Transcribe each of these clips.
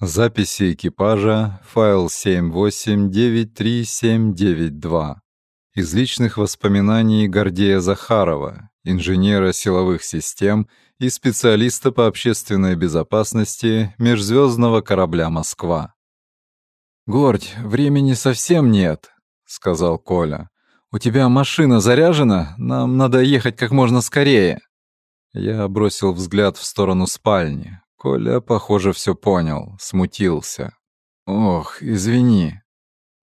Записи экипажа, файл 7893792. Из личных воспоминаний Гордея Захарова, инженера силовых систем и специалиста по общественной безопасности межзвездного корабля «Москва». «Гордь, времени совсем нет», — сказал Коля. «У тебя машина заряжена? Нам надо ехать как можно скорее». Я бросил взгляд в сторону спальни. Коля, похоже, все понял, смутился. «Ох, извини».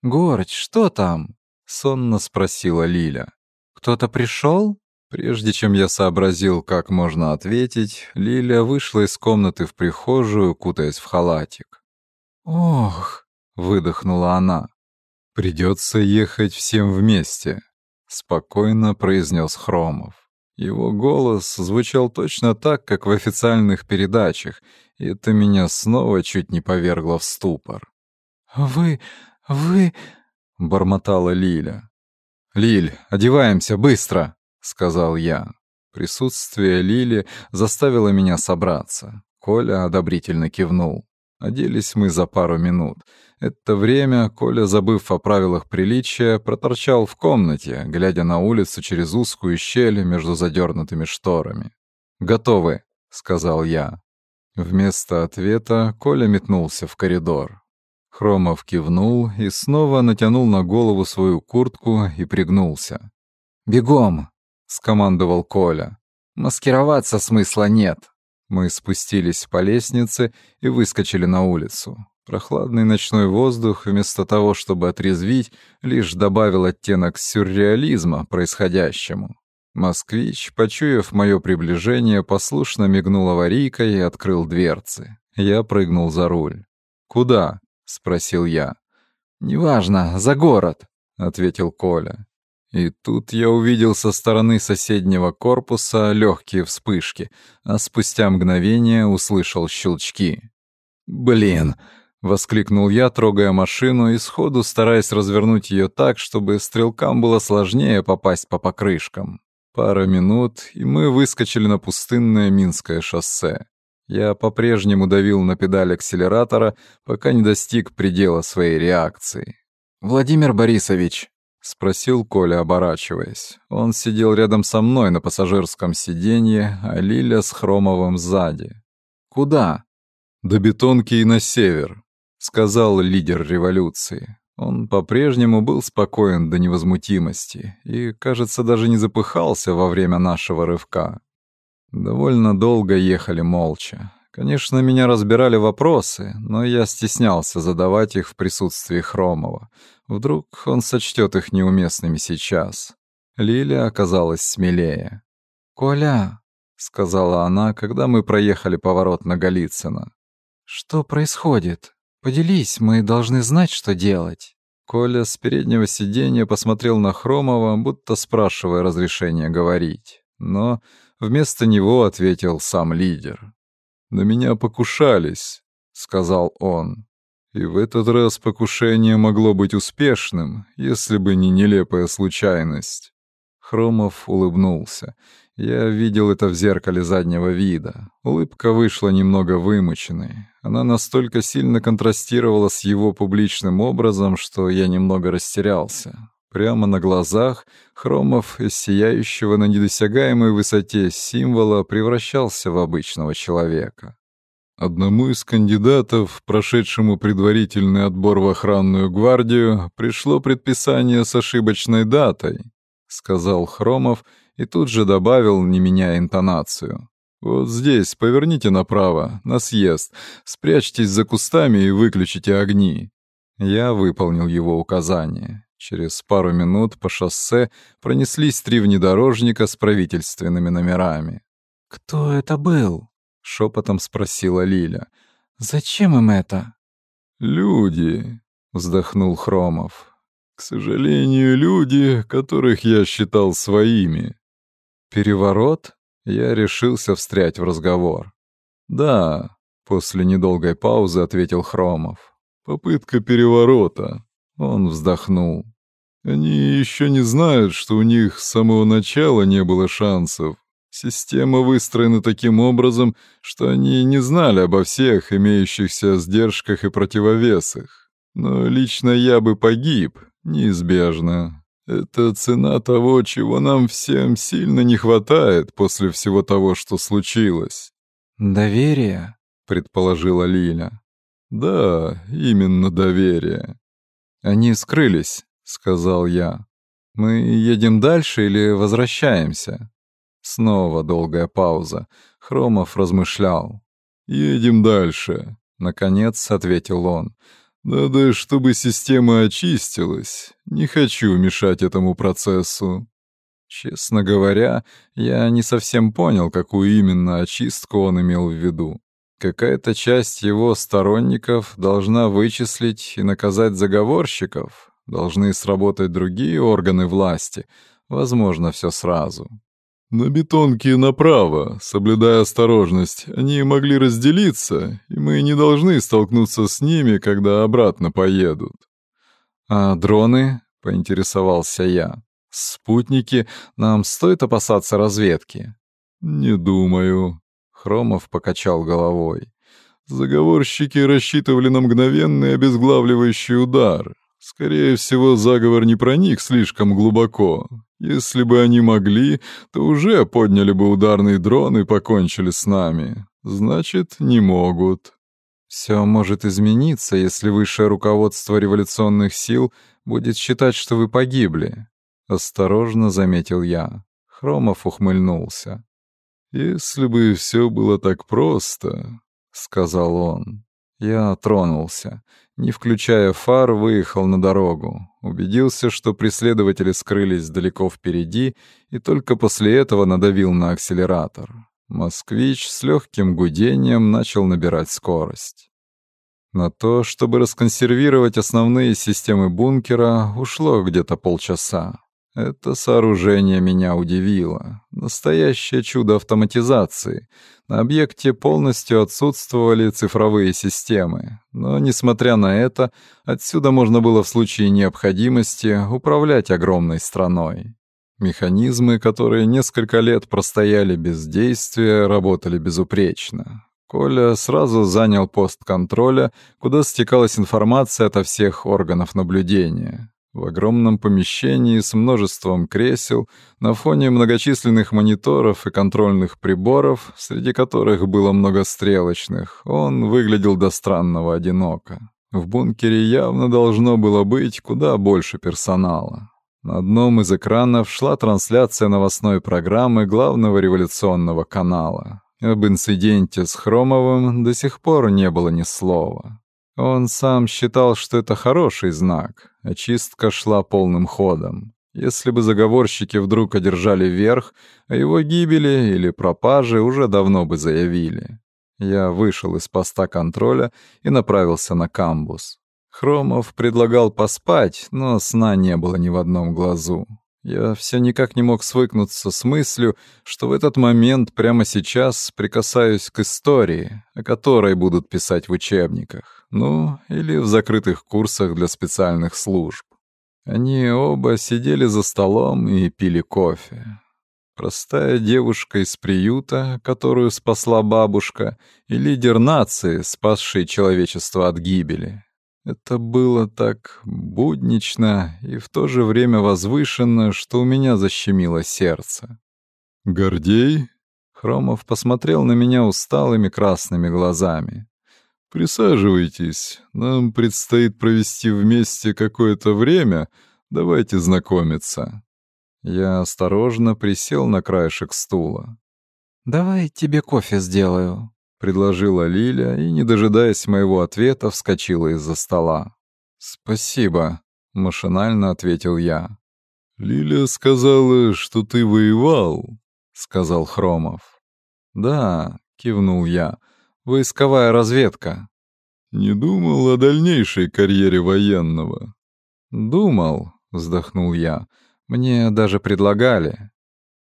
«Горч, что там?» — сонно спросила Лиля. «Кто-то пришел?» Прежде чем я сообразил, как можно ответить, Лиля вышла из комнаты в прихожую, кутаясь в халатик. «Ох!» — выдохнула она. «Придется ехать всем вместе», — спокойно произнес Хромов. Его голос звучал точно так, как в официальных передачах, и это меня снова чуть не повергло в ступор. «Вы... вы...» — бормотала Лиля. «Лиль, одеваемся, быстро!» — сказал я. Присутствие Лили заставило меня собраться. Коля одобрительно кивнул. Оделись мы за пару минут. Это время Коля, забыв о правилах приличия, проторчал в комнате, глядя на улицу через узкую щель между задернутыми шторами. «Готовы», — сказал я. Вместо ответа Коля метнулся в коридор. Хромов кивнул и снова натянул на голову свою куртку и пригнулся. «Бегом!» — скомандовал Коля. «Маскироваться смысла нет». Мы спустились по лестнице и выскочили на улицу. Прохладный ночной воздух, вместо того, чтобы отрезвить, лишь добавил оттенок сюрреализма происходящему. Москвич, почуяв мое приближение, послушно мигнул аварийкой и открыл дверцы. Я прыгнул за руль. «Куда?» — спросил я. «Неважно, за город», — ответил Коля. И тут я увидел со стороны соседнего корпуса легкие вспышки, а спустя мгновение услышал щелчки. «Блин!» — воскликнул я, трогая машину и сходу стараясь развернуть ее так, чтобы стрелкам было сложнее попасть по покрышкам. Пара минут, и мы выскочили на пустынное Минское шоссе. Я по-прежнему давил на педаль акселератора, пока не достиг предела своей реакции. «Владимир Борисович», — спросил Коля, оборачиваясь. Он сидел рядом со мной на пассажирском сиденье, а Лиля с Хромовым сзади. «Куда?» «До бетонки и на север», — сказал лидер революции. Он по-прежнему был спокоен до невозмутимости и, кажется, даже не запыхался во время нашего рывка. Довольно долго ехали молча. Конечно, меня разбирали вопросы, но я стеснялся задавать их в присутствии Хромова. Вдруг он сочтет их неуместными сейчас. Лиля оказалась смелее. «Коля», — сказала она, когда мы проехали поворот на Голицына. «Что происходит? Поделись, мы должны знать, что делать». Коля с переднего сиденья посмотрел на Хромова, будто спрашивая разрешения говорить. Но вместо него ответил сам лидер. «На меня покушались», — сказал он. И в этот раз покушение могло быть успешным, если бы не нелепая случайность. Хромов улыбнулся. Я видел это в зеркале заднего вида. Улыбка вышла немного вымученной. Она настолько сильно контрастировала с его публичным образом, что я немного растерялся. Прямо на глазах Хромов из сияющего на недосягаемой высоте символа превращался в обычного человека. Одному из кандидатов, прошедшему предварительный отбор в охранную гвардию, пришло предписание с ошибочной датой, сказал Хромов и тут же добавил, не меняя интонацию. Вот здесь поверните направо, на съезд, спрячьтесь за кустами и выключите огни. Я выполнил его указание. Через пару минут по шоссе пронеслись три внедорожника с правительственными номерами. «Кто это был?» — шепотом спросила Лиля. «Зачем им это?» «Люди», — вздохнул Хромов. «К сожалению, люди, которых я считал своими». «Переворот?» — я решился встрять в разговор. «Да», — после недолгой паузы ответил Хромов. «Попытка переворота». Он вздохнул. Они еще не знают, что у них с самого начала не было шансов. Система выстроена таким образом, что они не знали обо всех имеющихся сдержках и противовесах. Но лично я бы погиб, неизбежно. Это цена того, чего нам всем сильно не хватает после всего того, что случилось. «Доверие», — предположила Лиля. «Да, именно доверие». «Они скрылись», — сказал я. «Мы едем дальше или возвращаемся?» Снова долгая пауза. Хромов размышлял. «Едем дальше», — наконец ответил он. «Надо, чтобы система очистилась. Не хочу мешать этому процессу». Честно говоря, я не совсем понял, какую именно очистку он имел в виду. Какая-то часть его сторонников должна вычислить и наказать заговорщиков, должны сработать другие органы власти, возможно, все сразу. На бетонке направо, соблюдая осторожность, они могли разделиться, и мы не должны столкнуться с ними, когда обратно поедут. «А дроны?» — поинтересовался я. «Спутники? Нам стоит опасаться разведки?» «Не думаю», — Хромов покачал головой. «Заговорщики рассчитывали на мгновенный обезглавливающий удар. Скорее всего, заговор не проник слишком глубоко. Если бы они могли, то уже подняли бы ударный дрон и покончили с нами. Значит, не могут. Все может измениться, если высшее руководство революционных сил будет считать, что вы погибли. Осторожно заметил я. Хромов ухмыльнулся. «Если бы все было так просто», — сказал он. Я тронулся. Не включая фар, выехал на дорогу. Убедился, что преследователи скрылись далеко впереди, и только после этого надавил на акселератор. «Москвич» с легким гудением начал набирать скорость. На то, чтобы расконсервировать основные системы бункера, ушло где-то полчаса. Это сооружение меня удивило. Настоящее чудо автоматизации. На объекте полностью отсутствовали цифровые системы. Но, несмотря на это, отсюда можно было в случае необходимости управлять огромной страной. Механизмы, которые несколько лет простояли без действия, работали безупречно. Коля сразу занял пост контроля, куда стекалась информация ото всех органов наблюдения. В огромном помещении с множеством кресел, на фоне многочисленных мониторов и контрольных приборов, среди которых было много стрелочных, он выглядел до странного одиноко. В бункере явно должно было быть куда больше персонала. На одном из экранов шла трансляция новостной программы главного революционного канала. Об инциденте с Хромовым до сих пор не было ни слова. Он сам считал, что это хороший знак. Очистка шла полным ходом. Если бы заговорщики вдруг одержали верх, о его гибели или пропаже уже давно бы заявили. Я вышел из поста контроля и направился на камбус. Хромов предлагал поспать, но сна не было ни в одном глазу. Я все никак не мог свыкнуться с мыслью, что в этот момент прямо сейчас прикасаюсь к истории, о которой будут писать в учебниках, ну, или в закрытых курсах для специальных служб. Они оба сидели за столом и пили кофе. Простая девушка из приюта, которую спасла бабушка, и лидер нации, спасший человечество от гибели. Это было так буднично и в то же время возвышенно, что у меня защемило сердце. «Гордей?» Хромов посмотрел на меня усталыми красными глазами. «Присаживайтесь. Нам предстоит провести вместе какое-то время. Давайте знакомиться». Я осторожно присел на краешек стула. «Давай тебе кофе сделаю», предложила Лиля и, не дожидаясь моего ответа, вскочила из-за стола. «Спасибо», — машинально ответил я. «Лиля сказала, что ты воевал», — сказал Хромов. «Да», — кивнул я, — «войсковая разведка». «Не думал о дальнейшей карьере военного?» «Думал», — вздохнул я, — «мне даже предлагали».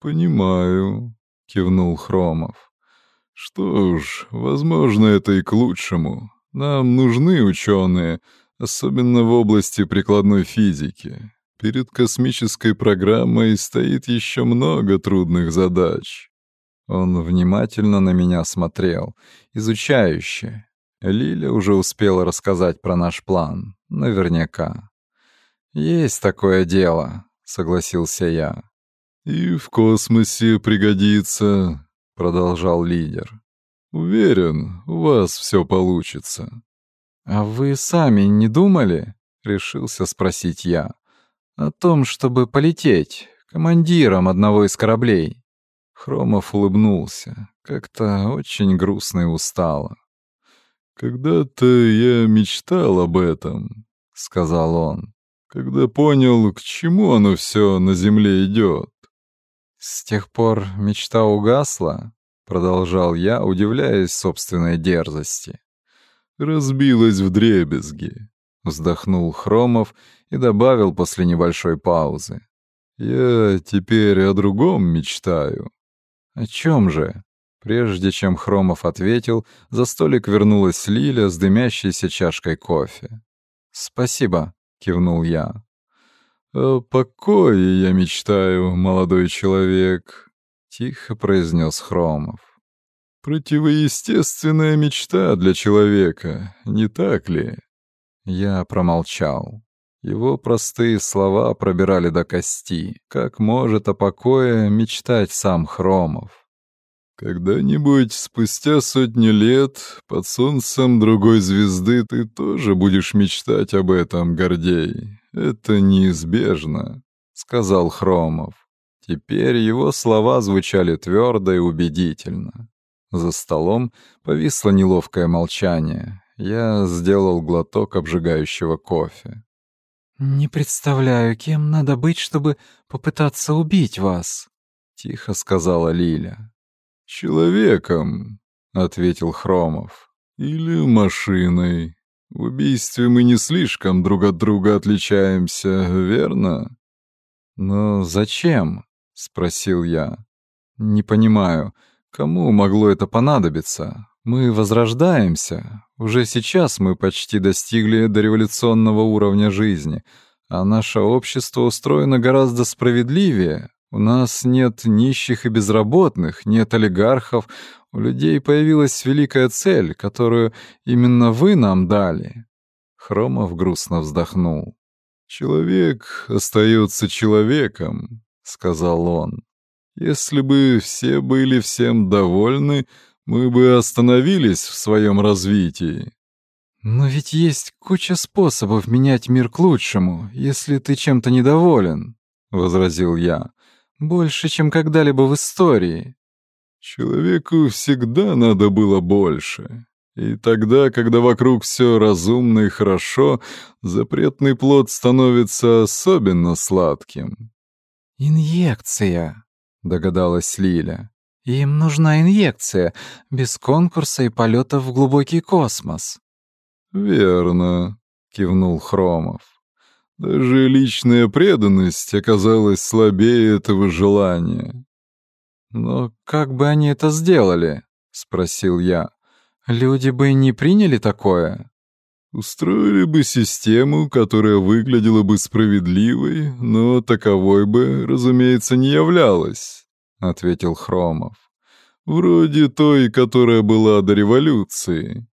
«Понимаю», — кивнул Хромов. Что ж, возможно, это и к лучшему. Нам нужны ученые, особенно в области прикладной физики. Перед космической программой стоит еще много трудных задач. Он внимательно на меня смотрел, изучающе. Лиля уже успела рассказать про наш план, наверняка. «Есть такое дело», — согласился я. «И в космосе пригодится», — продолжал лидер. «Уверен, у вас все получится». «А вы сами не думали?» — решился спросить я. «О том, чтобы полететь командиром одного из кораблей». Хромов улыбнулся, как-то очень грустно и устало. «Когда-то я мечтал об этом», — сказал он, «когда понял, к чему оно все на земле идет». «С тех пор мечта угасла?» — продолжал я, удивляясь собственной дерзости. «Разбилась в дребезги», — вздохнул Хромов и добавил после небольшой паузы. «Я теперь о другом мечтаю». «О чем же?» Прежде чем Хромов ответил, за столик вернулась Лиля с дымящейся чашкой кофе. «Спасибо», — кивнул я. «О покое я мечтаю, молодой человек», — тихо произнес Хромов. «Противоестественная мечта для человека, не так ли?» Я промолчал. Его простые слова пробирали до кости. Как может о покое мечтать сам Хромов? Когда-нибудь, спустя сотни лет, под солнцем другой звезды ты тоже будешь мечтать об этом, Гордей. Это неизбежно, — сказал Хромов. Теперь его слова звучали твердо и убедительно. За столом повисло неловкое молчание. Я сделал глоток обжигающего кофе. «Не представляю, кем надо быть, чтобы попытаться убить вас», — тихо сказала Лиля. «Человеком», — ответил Хромов. «Или машиной. В убийстве мы не слишком друг от друга отличаемся, верно?» «Но зачем?» — спросил я. «Не понимаю, кому могло это понадобиться? Мы возрождаемся. Уже сейчас мы почти достигли дореволюционного уровня жизни, а наше общество устроено гораздо справедливее, у нас нет нищих и безработных, нет олигархов. У людей появилась великая цель, которую именно вы нам дали. Хромов грустно вздохнул. Человек остается человеком, сказал он. Если бы все были всем довольны, мы бы остановились в своем развитии. Но ведь есть куча способов менять мир к лучшему, если ты чем-то недоволен, возразил я больше, чем когда-либо в истории. Человеку всегда надо было больше. И тогда, когда вокруг все разумно и хорошо, запретный плод становится особенно сладким. «Инъекция», — догадалась Лиля. «Им нужна инъекция, без конкурса и полета в глубокий космос». «Верно», — кивнул Хромов. Даже личная преданность оказалась слабее этого желания. «Но как бы они это сделали?» — спросил я. «Люди бы не приняли такое?» «Устроили бы систему, которая выглядела бы справедливой, но таковой бы, разумеется, не являлась», — ответил Хромов. «Вроде той, которая была до революции.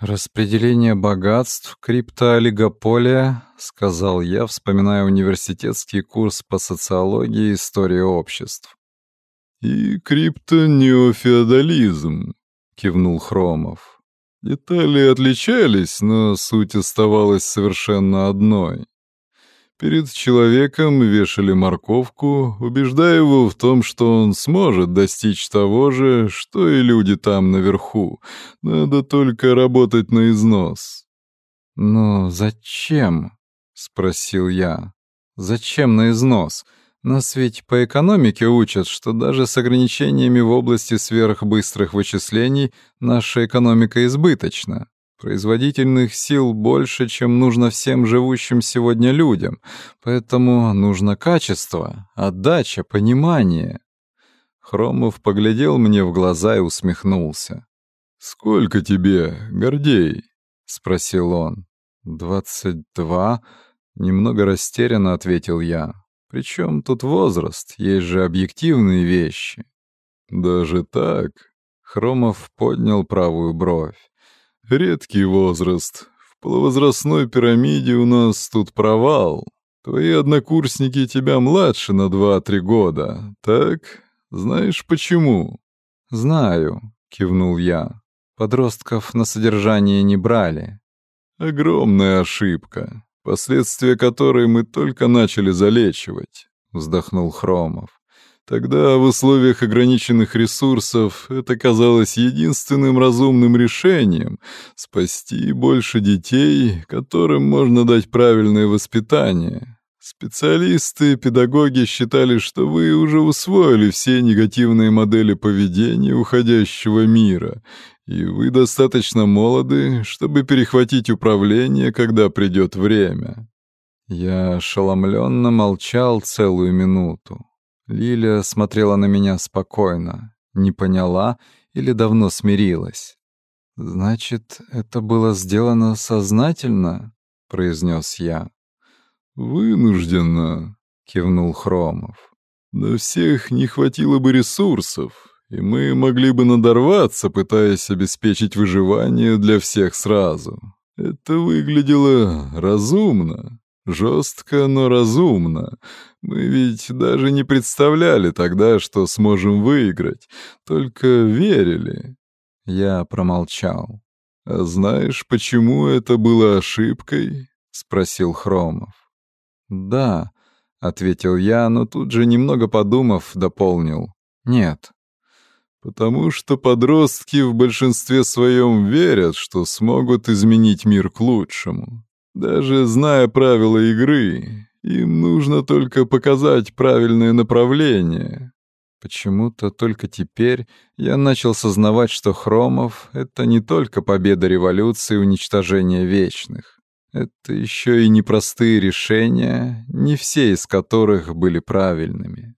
«Распределение богатств, криптоолигополия», — сказал я, вспоминая университетский курс по социологии и истории обществ. «И криптонеофеодализм», — кивнул Хромов. «Детали отличались, но суть оставалась совершенно одной. Перед человеком вешали морковку, убеждая его в том, что он сможет достичь того же, что и люди там наверху. Надо только работать на износ. «Но зачем?» — спросил я. «Зачем на износ? Нас ведь по экономике учат, что даже с ограничениями в области сверхбыстрых вычислений наша экономика избыточна. Производительных сил больше, чем нужно всем живущим сегодня людям, поэтому нужно качество, отдача, понимание. Хромов поглядел мне в глаза и усмехнулся. «Сколько тебе, Гордей?» — спросил он. «Двадцать два?» — немного растерянно ответил я. «Причем тут возраст? Есть же объективные вещи». Даже так? Хромов поднял правую бровь. Редкий возраст. В полувозрастной пирамиде у нас тут провал. Твои однокурсники тебя младше на два-три года, так? Знаешь почему? Знаю, кивнул я. Подростков на содержание не брали. Огромная ошибка, последствия которой мы только начали залечивать, вздохнул Хромов. Тогда в условиях ограниченных ресурсов это казалось единственным разумным решением — спасти больше детей, которым можно дать правильное воспитание. Специалисты, педагоги считали, что вы уже усвоили все негативные модели поведения уходящего мира, и вы достаточно молоды, чтобы перехватить управление, когда придет время. Я ошеломленно молчал целую минуту. Лилия смотрела на меня спокойно, не поняла или давно смирилась. «Значит, это было сделано сознательно?» — произнес я. «Вынужденно», — кивнул Хромов. «На всех не хватило бы ресурсов, и мы могли бы надорваться, пытаясь обеспечить выживание для всех сразу. Это выглядело разумно, Жестко, но разумно. Мы ведь даже не представляли тогда, что сможем выиграть, только верили. Я промолчал. «А знаешь, почему это было ошибкой?» — спросил Хромов. «Да», — ответил я, но тут же, немного подумав, дополнил. «Нет». «Потому что подростки в большинстве своем верят, что смогут изменить мир к лучшему. Даже зная правила игры, им нужно только показать правильное направление. Почему-то только теперь я начал сознавать, что Хромов — это не только победа революции и уничтожение вечных. Это еще и непростые решения, не все из которых были правильными.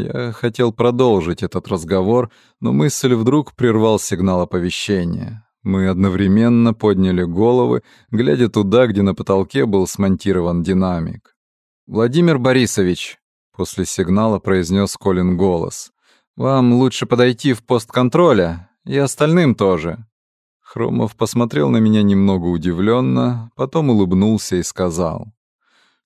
Я хотел продолжить этот разговор, но мысль вдруг прервал сигнал оповещения. Мы одновременно подняли головы, глядя туда, где на потолке был смонтирован динамик. «Владимир Борисович», — после сигнала произнес Колин голос, «вам лучше подойти в пост контроля, и остальным тоже». Хромов посмотрел на меня немного удивленно, потом улыбнулся и сказал.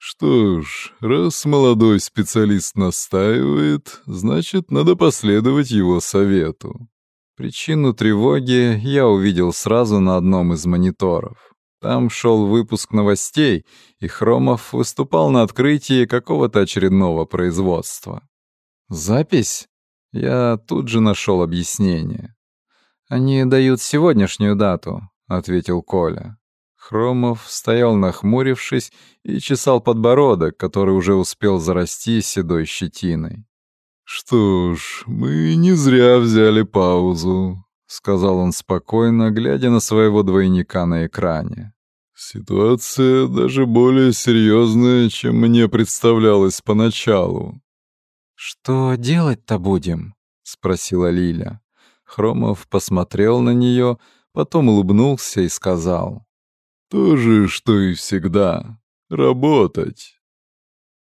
«Что ж, раз молодой специалист настаивает, значит, надо последовать его совету. Причину тревоги я увидел сразу на одном из мониторов. Там шел выпуск новостей, и Хромов выступал на открытии какого-то очередного производства. «Запись?» Я тут же нашел объяснение. «Они дают сегодняшнюю дату», — ответил Коля. Хромов стоял нахмурившись и чесал подбородок, который уже успел зарасти седой щетиной. «Что ж, мы не зря взяли паузу», — сказал он спокойно, глядя на своего двойника на экране. «Ситуация даже более серьезная, чем мне представлялось поначалу». «Что делать-то будем?» — спросила Лиля. Хромов посмотрел на нее, потом улыбнулся и сказал. «То же, что и всегда. Работать.